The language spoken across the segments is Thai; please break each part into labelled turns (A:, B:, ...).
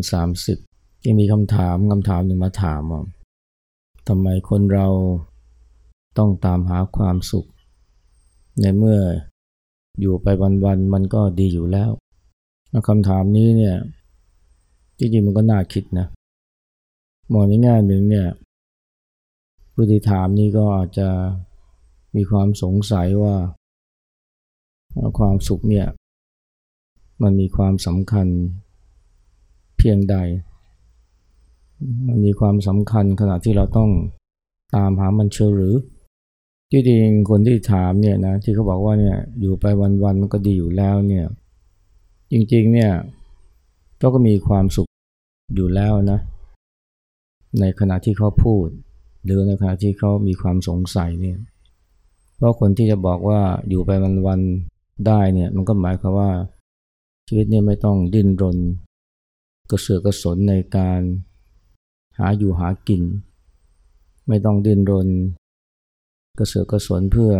A: งสามสิบยังมีคำถามคำถามหนึ่งมาถามว่าทำไมคนเราต้องตามหาความสุข ในเมื่ออยู่ไปวันๆมันก็ดีอยู่แล้วคำถามนี้เนี่ยจริงๆมันก็น่าคิดนะมองในแง่หนึ่งเนี่ยผู้ที่ถามนี้ก็อาจจะมีความสงสัยว่า ความสุขเนี่ย มันมีความสำคัญ เพียงใด มันมีความสำคัญขณะที่เราต้องตามหามันเชื่อหรือที่จริงคนที่ถามเนี่ยนะที่เขาบอกว่าเนี่ยอยู่ไปวันๆมันก็ดีอยู่แล้วเนี่ยจริงๆเนี่ยเขาก็มีความสุขอยู่แล้วนะในขณะที่เขาพูด หรือในขณะที่เขามีความสงสัยเนี่ยเพราะคนที่จะบอกว่าอยู่ไปวันๆได้เนี่ยมันก็หมายความว่าชีวิตเนี่ยไม่ต้องดิ้นรน กระเสือกกระสนในการหาอยู่หากิน ไม่ต้องดิ้นรน กระเสือกกระสนเพื่อ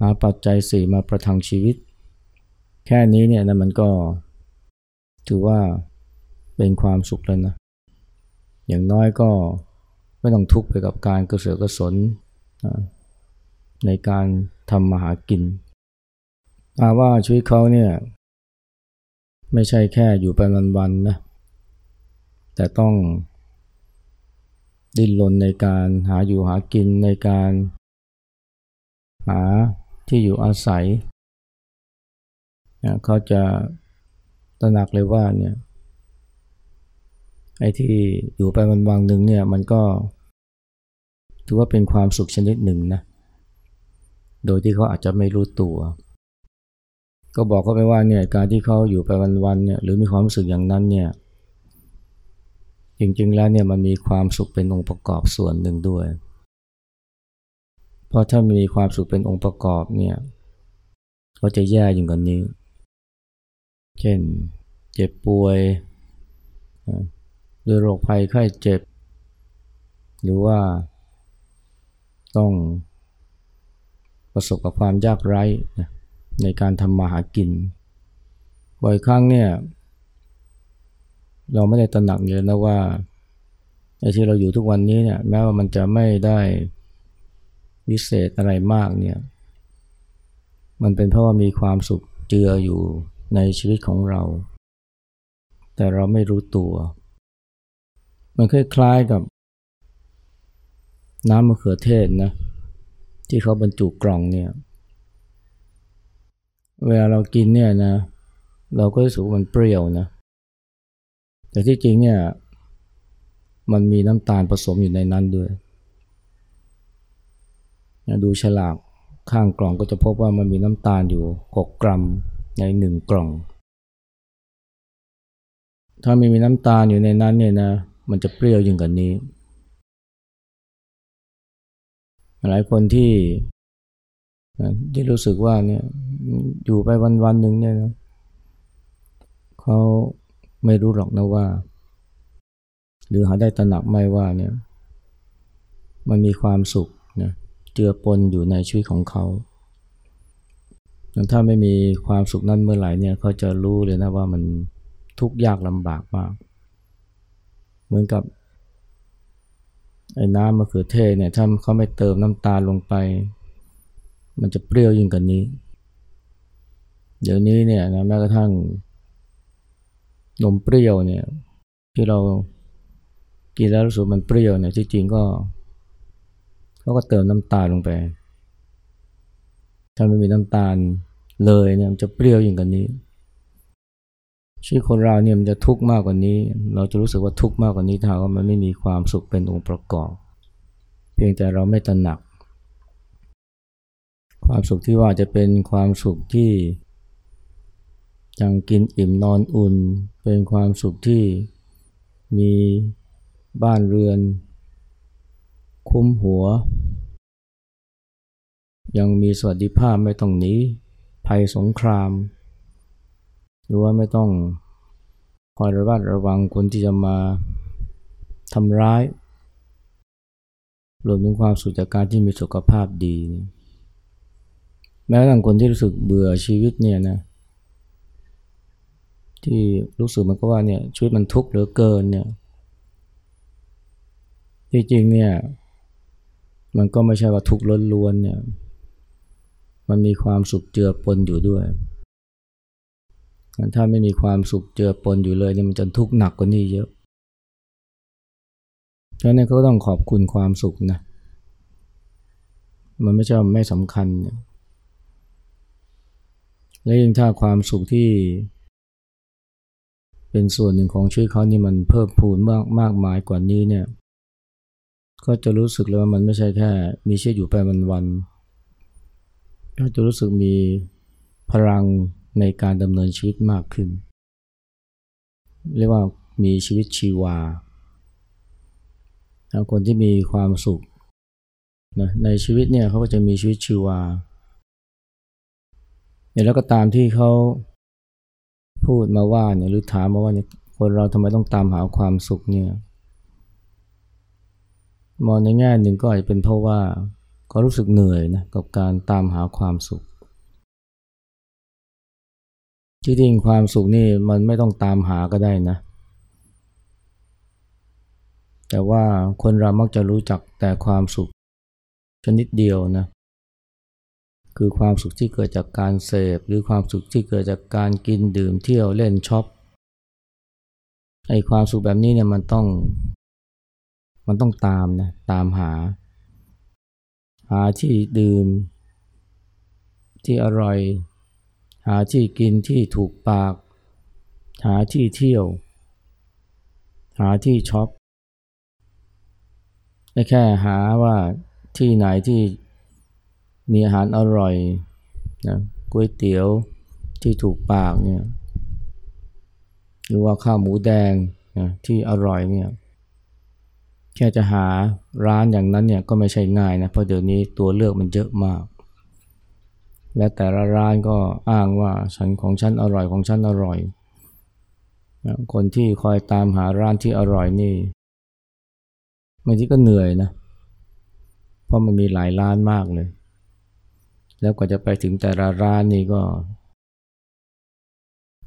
A: หาปัจจัยสี่มาประทังชีวิต แค่นี้เนี่ยนะมันก็ ถือว่าเป็นความสุขแล้วนะ อย่างน้อยก็ไม่ต้องทุกข์ไปกับการกระเสือกกระสนในการทำมาหากินอาว่าชีวิตเขาเนี่ย ไม่ใช่แค่อยู่ไปวันๆนะ แต่ต้องดิ้นรนในการหาอยู่หากินในการ หาที่อยู่อาศัยเขาจะตระหนักเลยว่าเนี่ยไอ้ที่อยู่ไปวันวันหนึ่งเนี่ยมันก็ถือว่าเป็นความสุขชนิดหนึ่งนะโดยที่เขาอาจจะไม่รู้ตัว ก็บอกเขาไปว่าเนี่ยการที่เขาอยู่ไปวันๆเนี่ยหรือมีความรู้สึกอย่างนั้นเนี่ย จริงๆแล้วเนี่ยมันมีความสุขเป็นองค์ประกอบส่วนหนึ่งด้วย เพราะถ้ามีความสุขเป็นองค์ประกอบเนี่ยก็จะแย่ยิ่งกว่านี้ เช่น เจ็บป่วยด้วยโรคภัยไข้เจ็บ หรือว่าต้องประสบกับความยากไร้ในการทำมาหากิน บ่อยครั้งเนี่ย เราไม่ได้ตระหนักเลยนะว่าไอ้ที่เราอยู่ทุกวันนี้เนี่ยแม้ว่ามันจะไม่ได้วิเศษอะไรมากเนี่ย มันเป็นเพราะว่ามีความสุขเจืออยู่ในชีวิตของเรา แต่เราไม่รู้ตัว มันคล้ายๆกับ น้ำมะเขือเทศนะ ที่เขาบรรจุกล่องเนี่ย เวลาเรากินเนี่ยนะ เราก็รู้สึกมันเปรี้ยวนะ แต่ที่จริงเนี่ยมันมีน้ำตาลผสมอยู่ในนั้นด้วยดูฉลากข้างกล่องก็จะพบว่ามันมีน้ำตาลอยู่ 6 กรัมในหนึ่งกล่อง ถ้าไม่มีน้ำตาลอยู่ในนั้นเนี่ยนะมันจะเปรี้ยวยิ่งกว่านี้ หลายคนที่ที่รู้สึกว่าเนี่ยอยู่ไปวันวันหนึ่งเนี่ยนะเขา ไม่รู้หรอกนะว่า หรือหาได้ตระหนักไม่ว่าเนี่ย มันมีความสุขนะเจือปนอยู่ในชีวิตของเขาถ้าไม่มีความสุขนั้นเมื่อไหร่เนี่ยเขาจะรู้เลยนะว่ามันทุกข์ยากลำบากมาก เหมือนกับไอ้น้ำมะเขือเทศเนี่ยถ้าเขาไม่เติมน้ำตาลลงไป มันจะเปรี้ยวยิ่งกว่านี้ เดี๋ยวนี้เนี่ยนะแม้กระทั่ง นมเปรี้ยวเนี่ยที่เรากินแล้วรู้สึกมันเปรี้ยวเนี่ยที่จริงก็เขาก็เติมน้ำตาลลงไป ถ้าไม่มีน้ำตาลเลยเนี่ยมันจะเปรี้ยวอย่างกันนี้ชีวิตคนเราเนี่ยมันจะทุกข์มากกว่านี้ เราจะรู้สึกว่าทุกข์มากกว่านี้ถ้าว่ามันไม่มีความสุขเป็นองค์ประกอบ เพียงแต่เราไม่ตระหนัก ความสุขที่ว่าจะเป็นความสุขที่ ยังกินอิ่มนอนอุ่น เป็นความสุขที่มีบ้านเรือน คุ้มหัว ยังมีสวัสดิภาพไม่ต้องหนีภัยสงคราม หรือว่าไม่ต้องคอยระวัดระวังคนที่จะมาทำร้ายรวมถึงความสุขจากการที่มีสุขภาพดี แม้แต่คนที่รู้สึกเบื่อชีวิตเนี่ยนะ ที่รู้สึกมันก็ว่าเนี่ยชีวิตมันทุกข์เหลือเกินเนี่ยที่จริงเนี่ยมันก็ไม่ใช่ว่าทุกข์ล้วนๆเนี่ยมันมีความสุขเจือปนอยู่ด้วยถ้าไม่มีความสุขเจือปนอยู่เลยเนี่ยมันจะทุกข์หนักกว่านี้เยอะฉะนั้นก็ต้องขอบคุณความสุขนะมันไม่ใช่ไม่สำคัญและยิ่งถ้าความสุขที่ เป็นส่วนหนึ่งของชีวิตเขานี่มันเพิ่มพูนมากมากมายกว่านี้เนี่ย ก็จะรู้สึกเลยว่ามันไม่ใช่แค่ มีชีวิตอยู่ไปวันๆก็จะรู้สึกมีพลังในการดำเนินชีวิตมากขึ้น เรียกว่ามีชีวิตชีวาคนที่มีความสุขนะในชีวิตเนี่ยเขาก็จะมีชีวิตชีวาแล้วก็ตามที่เขา พูดมาว่าเนี่ยหรือถามมาว่าเนี่ยคนเราทำไมต้องตามหาความสุขเนี่ยมองในแง่หนึ่งก็อาจจะเป็นเพราะว่าเขารู้สึกเหนื่อยนะกับการตามหาความสุขที่จริงความสุขนี่มันไม่ต้องตามหาก็ได้นะ แต่ว่าคนเรามักจะรู้จักแต่ความสุขชนิดเดียวนะ คือความสุขที่เกิดจากการเสพ หรือความสุขที่เกิดจากการกินดื่มเที่ยวเล่นช็อปไอความสุขแบบนี้เนี่ยมันต้อง มันต้องตามนะตามหา หาที่ดื่ม ที่อร่อย หาที่กินที่ถูกปาก หาที่เที่ยว หาที่ช็อปไม่แค่หาว่าที่ไหนที่ มีอาหารอร่อยนะก๋วยเตี๋ยวที่ถูกปากเนี่ยหรือว่าข้าวหมูแดงนะที่อร่อยเนี่ยแค่จะหาร้านอย่างนั้นเนี่ยก็ไม่ใช่ง่ายนะเพราะเดี๋ยวนี้ตัวเลือกมันเยอะมาก และแต่ละร้านก็อ้างว่าฉันของฉันอร่อยของฉันอร่อยนะคนที่คอยตามหาร้านที่อร่อยนี่บางทีก็เหนื่อยนะเพราะมันมีหลายร้านมากเลย แล้วกว่าจะไปถึงแต่ละร้านนี่ก็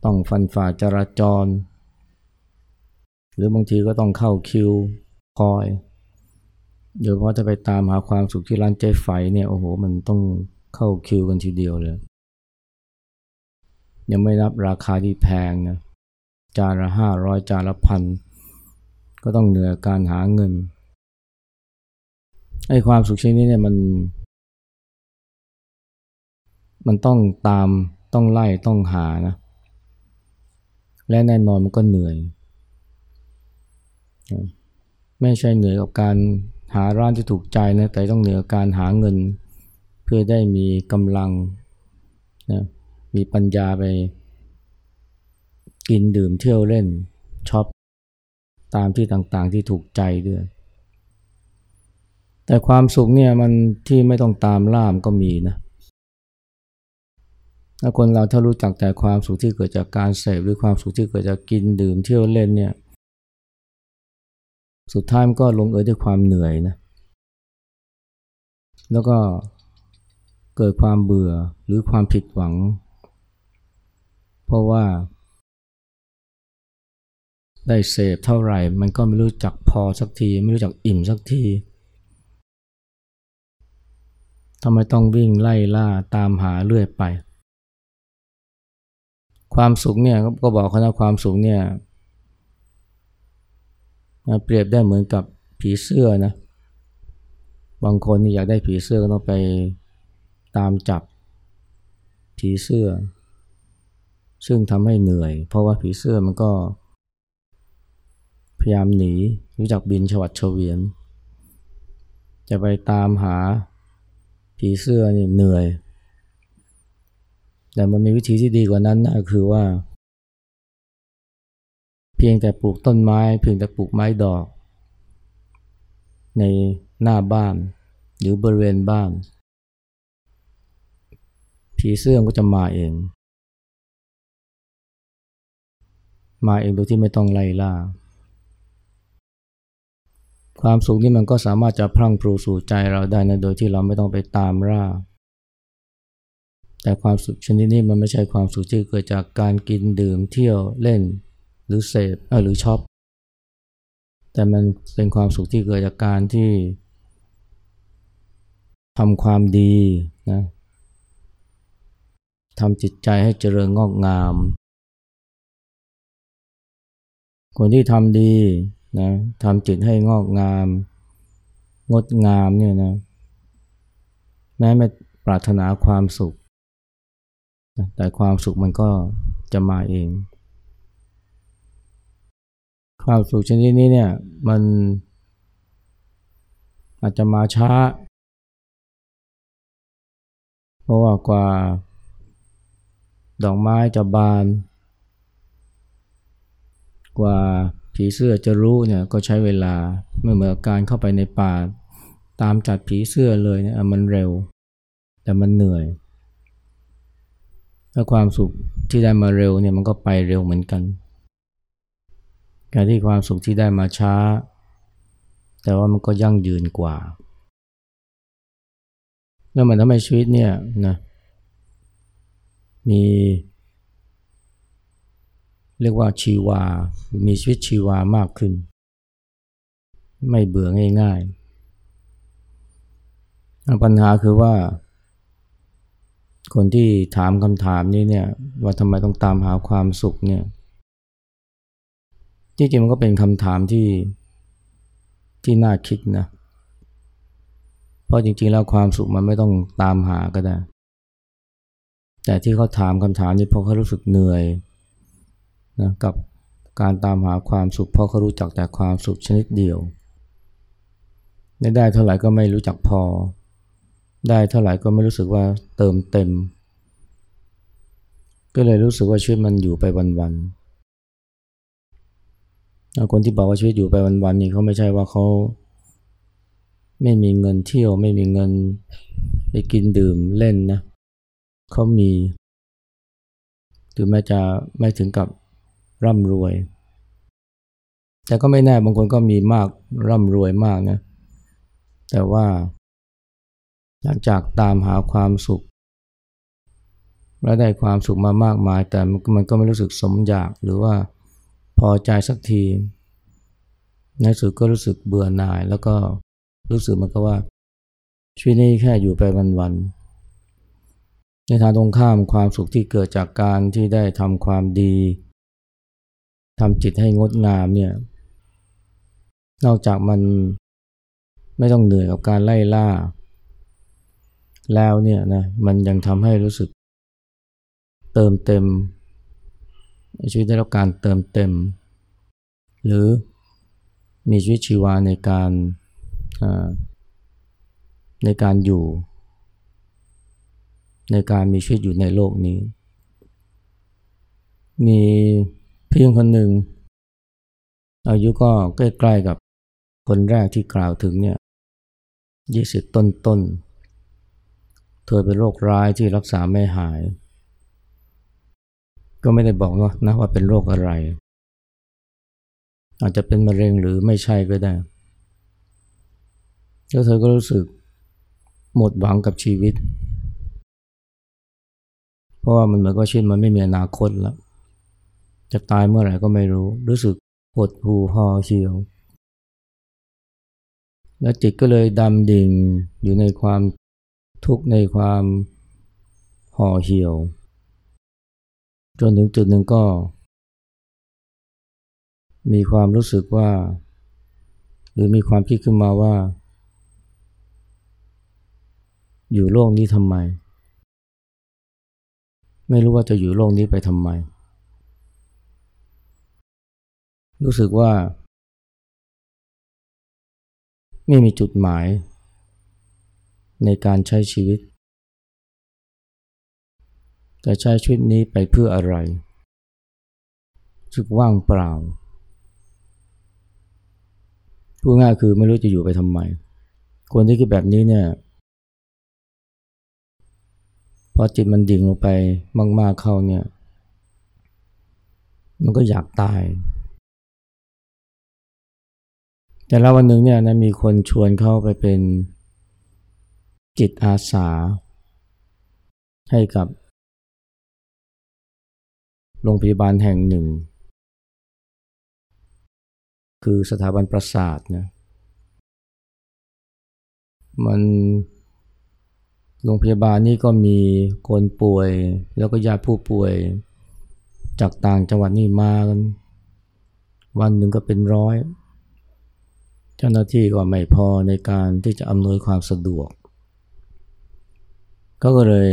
A: ต้องฟันฝ่าจราจร หรือบางทีก็ต้องเข้าคิวคอยโดยเฉพาะจะไปตามหาความสุขที่ร้านเจ๊ไฝเนี่ยโอ้โห มันต้องเข้าคิวกันทีเดียวเลย ยังไม่นับราคาที่แพงนะจานละห้าร้อยจานละพันก็ต้องเหนือการหาเงินไอ้ความสุขชนิดนี้เนี่ยมัน มันต้องตามต้องไล่ต้องหานะ และแน่นอนมันก็เหนื่อย ไม่ใช่เหนื่อยกับการหาร้านที่ถูกใจนะ แต่ต้องเหนื่อยการหาเงิน เพื่อได้มีกำลังนะมีปัญญาไป กินดื่มเที่ยวเล่นช็อปตามที่ต่างๆที่ถูกใจด้วย แต่ความสุขเนี่ยมันที่ไม่ต้องตามล่ามก็มีนะ ถ้าคนเราถ้ารู้จักแต่ความสุขที่เกิดจากการเสพหรือความสุขที่เกิดจากกินดื่มเที่ยวเล่นเนี่ย สุดท้ายมันก็ลงเอยด้วยความเหนื่อยนะ แล้วก็เกิดความเบื่อหรือความผิดหวัง เพราะว่า ได้เสพเท่าไหร่ มันก็ไม่รู้จักพอสักที ไม่รู้จักอิ่มสักทีทำไมต้องวิ่งไล่ล่าตามหาเรื่อยไป ความสุขเนี่ยก็บอกเขานะความสุขเนี่ยเปรียบได้เหมือนกับผีเสื้อนะบางคนนี่อยากได้ผีเสื้อก็ต้องไปตามจับผีเสื้อ ซึ่งทำให้เหนื่อย เพราะว่าผีเสื้อมันก็ พยายามหนีรู้จักบินฉวัดเฉวียนจะไปตามหาผีเสื้อนี่เหนื่อย แต่มันมีวิธีที่ดีกว่านั้นนะคือว่า เพียงแต่ปลูกต้นไม้ เพียงแต่ปลูกไม้ดอก ในหน้าบ้าน หรือบริเวณบ้าน ผีเสื้อก็จะมาเอง มาเองโดยที่ไม่ต้องไล่ล่า ความสุขนี่มันก็สามารถจะพรั่งพรูสู่ใจเราได้นะโดยที่เราไม่ต้องไปตามร่า แต่ความสุขชนิดนี้มันไม่ใช่ความสุขที่เกิดจากการกินดื่มเที่ยวเล่น หรือเสพหรือช็อปแต่มันเป็นความสุขที่เกิดจากการที่ทำความดีนะทำจิตใจให้เจริญงอกงาม คนที่ทำดีนะทำจิตให้งอกงาม งดงามเนี่ยนะแม้ไม่ปรารถนาความสุข แต่ความสุขมันก็จะมาเอง ความสุขชนิดนี้เนี่ยมันอาจจะมาช้า เพราะว่ากว่า ดอกไม้จะบาน กว่าผีเสื้อจะรู้เนี่ยก็ใช้เวลาเมื่อเหมือนการเข้าไปในป่าตามจัดผีเสื้อเลยเนี่ยมันเร็ว แต่มันเหนื่อย ถ้าความสุขที่ได้มาเร็วเนี่ยมันก็ไปเร็วเหมือนกัน การที่ความสุขที่ได้มาช้า แต่ว่ามันก็ยั่งยืนกว่า แล้วมันทำให้ชีวิตเนี่ยนะมีเรียกว่าชีวา มีชีวิตชีวามากขึ้น ไม่เบื่อง่ายๆ ปัญหาคือว่า คนที่ถามคำถามนี้เนี่ยว่าทำไมต้องตามหาความสุขเนี่ยที่จริงมันก็เป็นคำถามที่ที่น่าคิดนะเพราะจริงๆแล้วความสุขมันไม่ต้องตามหาก็ได้ แต่ที่เขาถามคำถามนี้เพราะเขารู้สึกเหนื่อยนะกับการตามหาความสุข เพราะเขารู้จักแต่ความสุขชนิดเดียวได้ได้เท่าไหร่ก็ไม่รู้จักพอ ได้เท่าไหร่ก็ไม่รู้สึกว่าเติมเต็ม ก็เลยรู้สึกว่าชีวิตมันอยู่ไปวันๆคนที่บอกว่าชีวิตอยู่ไปวันๆนี่เขาไม่ใช่ว่าเขาไม่มีเงินเที่ยวไม่มีเงินไปกินดื่มเล่นนะเขามีถึงแม้จะไม่ถึงกับร่ำรวย แต่ก็ไม่แน่บางคนก็มีมากร่ำรวยมากนะแต่ว่า หลังจากตามหาความสุข และได้ความสุขมามากมาย แต่มันก็ไม่รู้สึกสมอยากหรือว่าพอใจสักที ในสุดก็รู้สึกเบื่อหน่าย แล้วก็รู้สึกมันก็ว่า ชีวิตนี้แค่อยู่ไปวันๆในทางตรงข้ามความสุขที่เกิดจากการที่ได้ทำความดีทำจิตให้งดงามเนี่ยนอกจากมันไม่ต้องเหนื่อยกับการไล่ล่า แล้วเนี่ยนะมันยังทำให้รู้สึก เติมเต็ม ชีวิตได้รับการเติมเต็ม หรือมีชีวิตชีวาในการในการอยู่ ในการมีชีวิตอยู่ในโลกนี้ มีเพียงคนหนึ่ง อายุก็ใกล้ๆกับคนแรกที่กล่าวถึงเนี่ยยี่สิบต้นต้น เธอเป็นโรคร้ายที่รักษาไม่หาย ก็ไม่ได้บอกว่านะว่าเป็นโรคอะไร อาจจะเป็นมะเร็งหรือไม่ใช่ก็ได้ แล้วเธอก็รู้สึกหมดหวังกับชีวิต เพราะว่ามันเหมือนกับชีวิตมันไม่มีอนาคตแล้ว จะตายเมื่อไหร่ก็ไม่รู้ รู้สึกหดหูห่อเหี่ยวแล้วจิตก็เลยดำดิ่งอยู่ในความ ทุกข์ในความห่อเหี่ยว จนถึงจุดหนึ่งก็ มีความรู้สึกว่า หรือมีความคิดขึ้นมาว่า อยู่โลกนี้ทำไม ไม่รู้ว่าจะอยู่โลกนี้ไปทำไม รู้สึกว่า ไม่มีจุดหมาย ในการใช้ชีวิต จะใช้ชีวิตนี้ไปเพื่ออะไรสึกว่างเปล่า พูดง่ายคือไม่รู้จะอยู่ไปทำไม คนที่คิดแบบนี้เนี่ย พอจิตมันดิ่งลงไปมากๆเข้าเนี่ย มันก็อยากตาย แต่แล้ววันหนึ่งเนี่ยนะมีคนชวนเข้าไปเป็น จิตอาสา ให้กับ โรงพยาบาลแห่งหนึ่ง คือสถาบันประสาทนะมันโรงพยาบาลนี่ก็มีคนป่วย แล้วก็ญาติผู้ป่วย จากต่างจังหวัดนี่มากัน วันหนึ่งก็เป็นร้อย เจ้าหน้าที่ก็ไม่พอในการที่จะอำนวยความสะดวก ก็เลย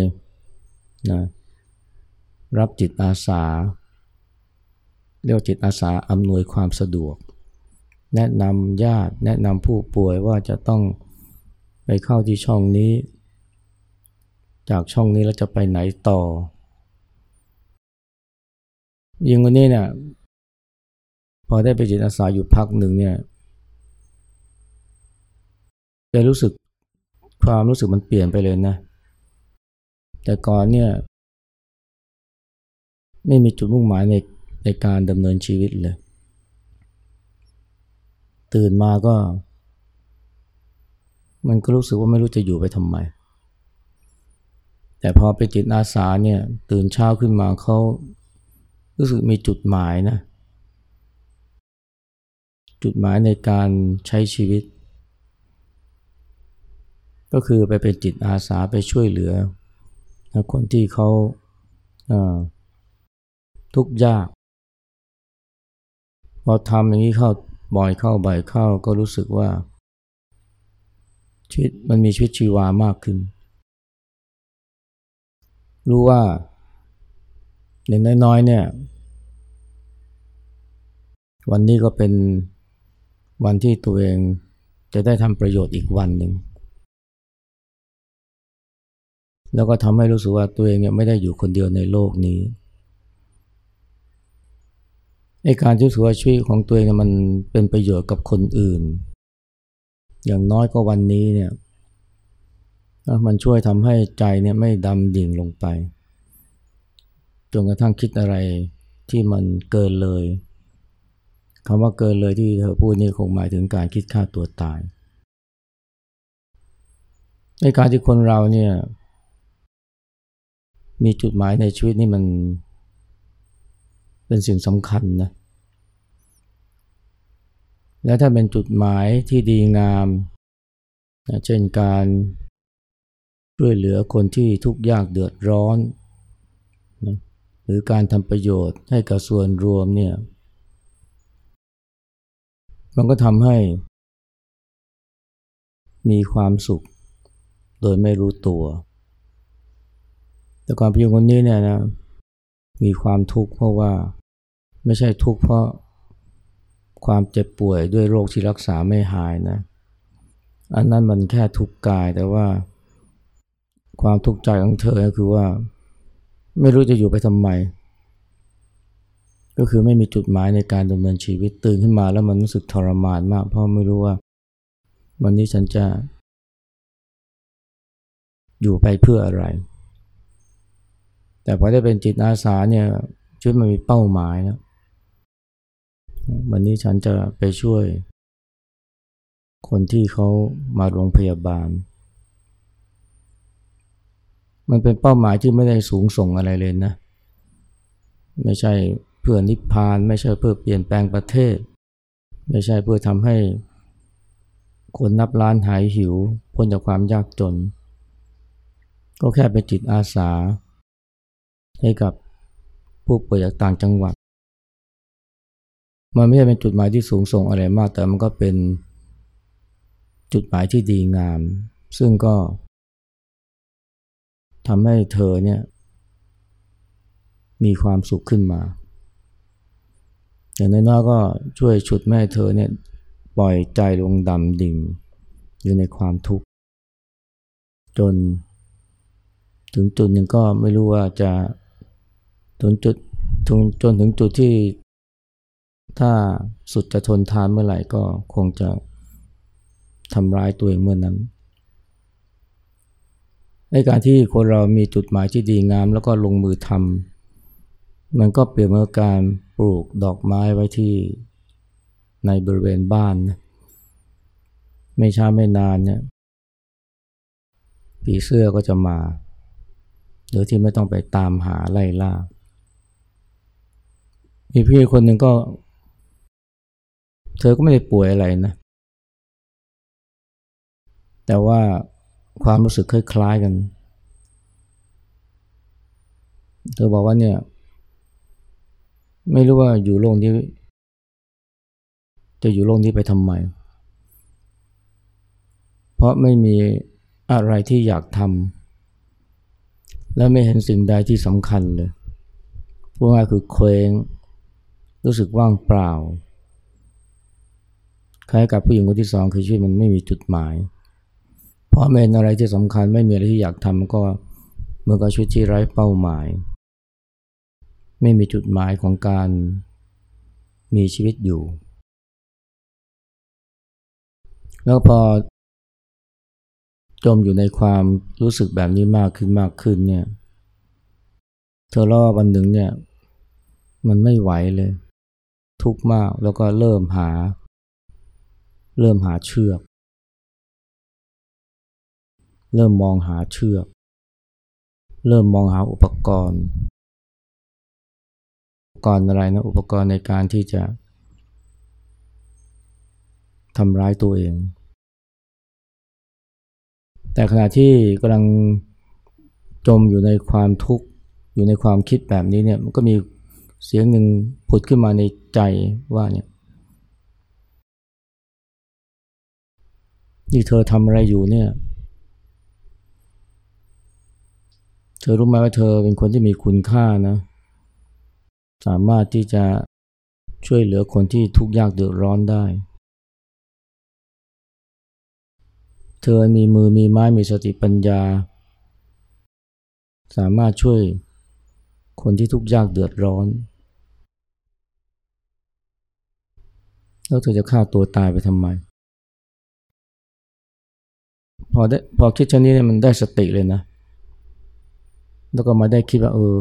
A: นะรับจิตอาสา เรียกจิตอาสาอำนวยความสะดวก แนะนำญาติ แนะนำผู้ป่วยว่าจะต้องไปเข้าที่ช่องนี้ จากช่องนี้แล้วจะไปไหนต่อ ยิงคนนี้เนี่ยพอได้ไปจิตอาสาอยู่พักหนึ่งเนี่ยจะรู้สึกความรู้สึกมันเปลี่ยนไปเลยนะ แต่ก่อนเนี่ยไม่มีจุดมุ่งหมายในในการดำเนินชีวิตเลย ตื่นมาก็ มันก็รู้สึกว่าไม่รู้จะอยู่ไปทำไม แต่พอไปจิตอาสาเนี่ยตื่นเช้าขึ้นมาเขารู้สึกมีจุดหมายนะ จุดหมายในการใช้ชีวิต ก็คือไปเป็นจิตอาสาไปช่วยเหลือ คนที่เขาทุกข์ยาก พอทำอย่างนี้เข้าบ่อยเข้าบ่อยเข้าก็รู้สึกว่าชีวิตมันมีชีวิตชีวามากขึ้น รู้ว่าเด็กน้อยๆเนี่ย วันนี้ก็เป็นวันที่ตัวเองจะได้ทำประโยชน์อีกวันหนึ่ง แล้วก็ทำให้รู้สึกว่าตัวเองเนี่ยไม่ได้อยู่คนเดียวในโลกนี้ไอการที่ถือว่าชีวิตของตัวเองมันเป็นประโยชน์กับคนอื่น อย่างน้อยก็วันนี้เนี่ยมันช่วยทำให้ใจเนี่ยไม่ดำดิ่งลงไปจนกระทั่งคิดอะไรที่มันเกินเลยคำว่าเกินเลยที่เธอพูดนี่คงหมายถึงการคิดฆ่าตัวตายในการที่คนเราเนี่ย มีจุดหมายในชีวิตนี่มัน เป็นสิ่งสำคัญนะ และถ้าเป็นจุดหมายที่ดีงามเช่นการช่วยเหลือคนที่ทุกข์ยากเดือดร้อนนะหรือการทำประโยชน์ให้กับส่วนรวมเนี่ย มันก็ทำให้ มีความสุข โดยไม่รู้ตัว แต่ความพิยงคนนี้เนี่ยนะมีความทุกข์เพราะว่าไม่ใช่ทุกข์เพราะความเจ็บป่วยด้วยโรคที่รักษาไม่หายนะ อันนั้นมันแค่ทุกข์กายแต่ว่า ความทุกข์ใจของเธอคือว่า ไม่รู้จะอยู่ไปทำไม ก็คือไม่มีจุดหมายในการดำเนินชีวิตตื่นขึ้นมาแล้วมันรู้สึกทรมานมาก เพราะไม่รู้ว่า วันนี้ฉันจะ อยู่ไปเพื่ออะไร แต่พอได้เป็นจิตอาสาเนี่ยชีวิตมันมีเป้าหมายแล้ววันนี้ฉันจะไปช่วย คนที่เขามาโรงพยาบาล มันเป็นเป้าหมายที่ไม่ได้สูงส่งอะไรเลยนะ ไม่ใช่เพื่อนิพพาน ไม่ใช่เพื่อเปลี่ยนแปลงประเทศ ไม่ใช่เพื่อทำให้ คนนับล้านหายหิวพ้นจากความยากจน ก็แค่เป็นจิตอาสา ให้กับผู้ป่วยจากต่างจังหวัด มันไม่ใช่เป็นจุดหมายที่สูงส่งอะไรมาก แต่มันก็เป็นจุดหมายที่ดีงาม ซึ่งก็ทำให้เธอเนี่ยมีความสุขขึ้นมา อย่างน้อยๆก็ช่วยฉุดแม่เธอเนี่ยปล่อยใจลงดำดิ่ง อยู่ในความทุกข์ จน ถึงจุดหนึ่งก็ไม่รู้ว่าจะ ถึงจุดจนจนถึงจุดที่ ถ้าสุดจะทนทานเมื่อไหร่ก็คงจะทำร้ายตัวเองเมื่อนนั้นในการที่คนเรามีจุดหมายที่ดีงาม แล้วก็ลงมือทำมันก็เปรียบเหมือนการปลูกดอกไม้ไว้ที่ในบริเวณบ้านนะไม่ช้าไม่นานเนี่ยผีเสื้อก็จะมาหรือที่ไม่ต้องไปตามหาไล่ล่า มีพี่คนหนึ่งก็ เธอก็ไม่ได้ป่วยอะไรนะ แต่ว่าความรู้สึกคล้ายๆกัน เธอบอกว่าเนี่ย ไม่รู้ว่าอยู่โลกนี้ จะอยู่โลกนี้ไปทำไม เพราะไม่มีอะไรที่อยากทำและไม่เห็นสิ่งใดที่สำคัญเลยพูดง่ายคือเคว้ง รู้สึกว่างเปล่า คล้ายกับผู้หญิงคนที่สองคือชีวิตมันไม่มีจุดหมาย เพราะไม่เห็นอะไรที่สำคัญไม่มีอะไรที่อยากทำก็เมื่อก็ชีวิตที่ไร้เป้าหมาย ไม่มีจุดหมายของการมีชีวิตอยู่ แล้วพอจมอยู่ในความรู้สึกแบบนี้มากขึ้นมากขึ้นเนี่ย เธอเล่าว่าวันหนึ่งเนี่ย มันไม่ไหวเลย ทุกข์มากแล้วก็เริ่มหา เริ่มหาเชือก เริ่มมองหาเชือก เริ่มมองหาอุปกรณ์อุปกรณ์อะไรนะอุปกรณ์ในการที่จะทำร้ายตัวเอง แต่ขณะที่กำลังจมอยู่ในความทุกข์อยู่ในความคิดแบบนี้เนี่ยมันก็มี เสียงหนึ่งผุดขึ้นมาในใจว่าเนี่ยนี่เธอทำอะไรอยู่เนี่ย เธอรู้ไหมว่าเธอเป็นคนที่มีคุณค่านะ สามารถที่จะช่วยเหลือคนที่ทุกข์ยากเดือดร้อนได้ เธอมีมือมีไม้มีสติปัญญา สามารถช่วย คนที่ทุกข์ยากเดือดร้อน แล้วเธอจะฆ่าตัวตายไปทำไม พอได้พอคิดเช่นนี้เนี่ยมันได้สติเลยนะ แล้วก็มาได้คิดว่าเออ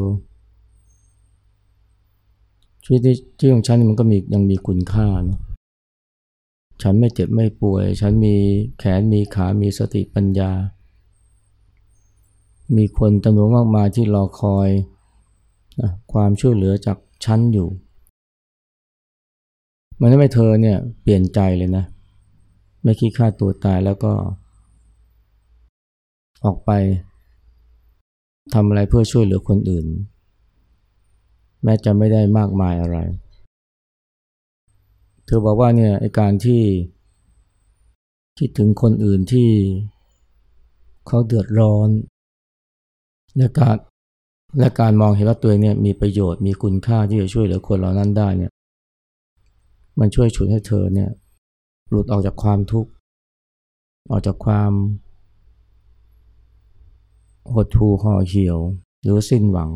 A: ชีวิตที่ของฉันมันก็มียังมีคุณค่านะฉันไม่เจ็บไม่ป่วย ฉันมีแขนมีขา มีสติปัญญา มีคนจำนวนมากมายที่รอคอย นะความช่วยเหลือจากฉันอยู่ มันทำให้เธอเนี่ยเปลี่ยนใจเลยนะ ไม่คิดฆ่าตัวตายแล้วก็ ออกไปทำอะไรเพื่อช่วยเหลือคนอื่น แม้จะไม่ได้มากมายอะไร เธอบอกว่าเนี่ยไอการที่คิดถึงคนอื่นที่เขาเดือดร้อนและการ และการมองเห็นว่าตัวเองเนี่ยมีประโยชน์มีคุณค่าที่จะช่วยเหลือคนเหล่านั้นได้เนี่ย มันช่วยฉุดให้เธอเนี่ย หลุดออกจากความทุกข์ออกจากความหดหู่ห่อเหี่ยว หรือสิ้นหวัง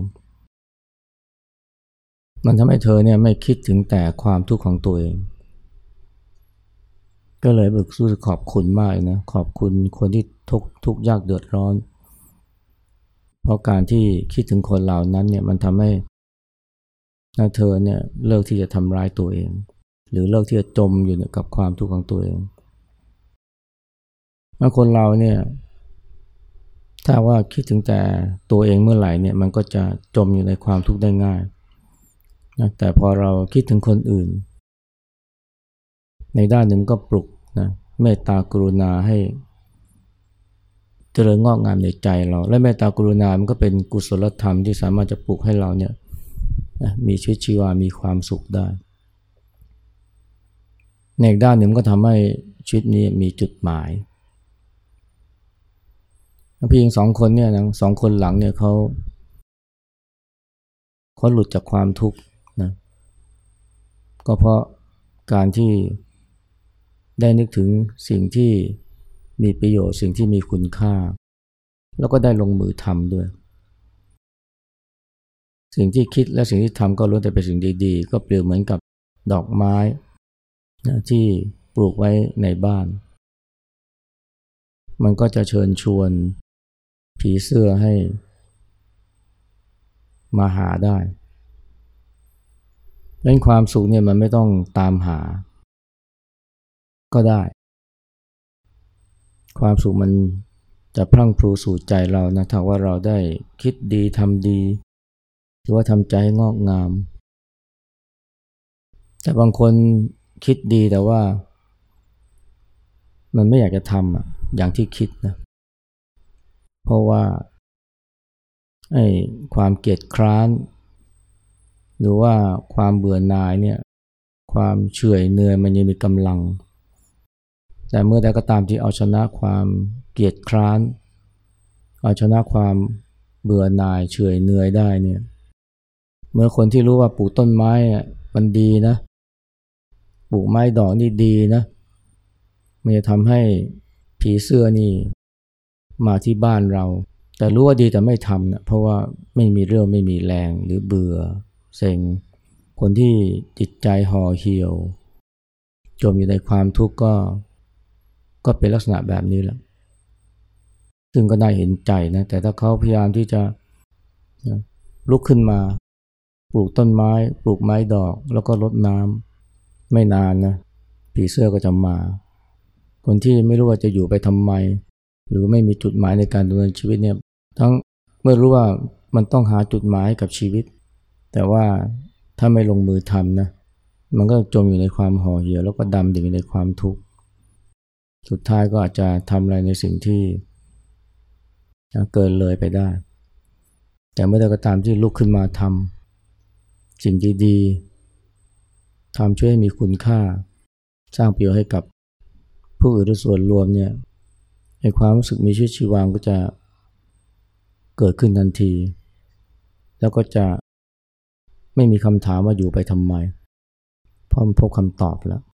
A: มันทำให้เธอเนี่ยไม่คิดถึงแต่ความทุกข์ของตัวเอง ก็เลยบึกสู้ขอบคุณมากนะขอบคุณคนที่ทุกทุกยากเดือดร้อน เพราะการที่คิดถึงคนเหล่านั้นเนี่ยมันทำให้เธอเนี่ยเลิกที่จะทำร้ายตัวเอง หรือเลิกที่จะจมอยู่กับความทุกข์ของตัวเองเมื่อคนเราเนี่ยถ้าว่าคิดถึงแต่ตัวเองเมื่อไหร่เนี่ยมันก็จะจมอยู่ในความทุกข์ได้ง่ายนะแต่พอเราคิดถึงคนอื่น ในด้านหนึ่งก็ปลุกนะเมตตากรุณาให้ เจริญงอกงามในใจเรา และเมตตากรุณา มันก็เป็นกุศลธรรมที่สามารถจะปลุกให้เราเนี่ยมีชีวิตชีวา มีความสุขได้ในอีกด้านหนึ่งก็ทำให้ชีวิตนี้มีจุดหมายพี่หญิงสองคนเนี่ยนะสองคนหลังเนี่ยเขาเขาหลุดจากความทุกข์นะก็เพราะการที่ได้นึกถึงสิ่งที่ มีประโยชน์สิ่งที่มีคุณค่า แล้วก็ได้ลงมือทำด้วย สิ่งที่คิดและสิ่งที่ทำก็ล้วนแต่เป็นสิ่งดีๆ ก็เปรียบเหมือนกับดอกไม้นะที่ปลูกไว้ในบ้าน มันก็จะเชิญชวนผีเสื้อให้มาหาได้เรื่องความสุขเนี่ยมันไม่ต้องตามหา ก็ได้ ความสุขมันจะพรั่งพรูสู่ใจเรานะถ้าว่าเราได้คิดดีทำดี หรือว่าทำใจให้งอกงาม แต่บางคนคิดดีแต่ว่า มันไม่อยากจะทำอะอย่างที่คิดนะ เพราะว่าไอ้ความเกียจคร้าน หรือว่าความเบื่อหน่ายเนี่ย ความเฉื่อยเหนื่อยมันยังมีกำลัง แต่เมื่อใดก็ตามที่เอาชนะความเกียจคร้าน เอาชนะความเบื่อหน่ายเฉยเหนื่อยได้เนี่ย เมื่อคนที่รู้ว่าปลูกต้นไม้มันดีนะ ปลูกไม้ดอกนี่ดีนะมันจะทำให้ผีเสื้อนี่มาที่บ้านเรา แต่รู้ว่าดีแต่ไม่ทำนะเพราะว่าไม่มีเรื่องไม่มีแรงหรือเบื่อเซ็งคนที่จิตใจห่อเหี่ยว จมอยู่ในความทุกข์ก็ ก็เป็นลักษณะแบบนี้แหละซึ่งก็น่าเห็นใจนะ แต่ถ้าเขาพยายามที่จะลุกขึ้นมา ปลูกต้นไม้ ปลูกไม้ดอก แล้วก็รดน้ำไม่นานนะผีเสื้อก็จะมา คนที่ไม่รู้ว่าจะอยู่ไปทำไม หรือไม่มีจุดหมายในการดำเนินชีวิตเนี่ย ทั้งเมื่อรู้ว่ามันต้องหาจุดหมายกับชีวิต แต่ว่าถ้าไม่ลงมือทำนะ มันก็จมอยู่ในความห่อเหี่ยวแล้วก็ดำดิ่งในความทุกข์ สุดท้ายก็อาจจะทำอะไรในสิ่งที่เกินเลยไปได้ แต่เมื่อใดก็ตามที่ลุกขึ้นมาทำสิ่งดีๆทำช่วยให้มีคุณค่า สร้างประโยชน์ให้กับผู้อื่นส่วนรวมเนี่ยในความรู้สึกมีชีวิตชีวาก็จะเกิดขึ้นทันที แล้วก็จะไม่มีคำถามว่าอยู่ไปทำไมเพราะมันพบคำตอบแล้ว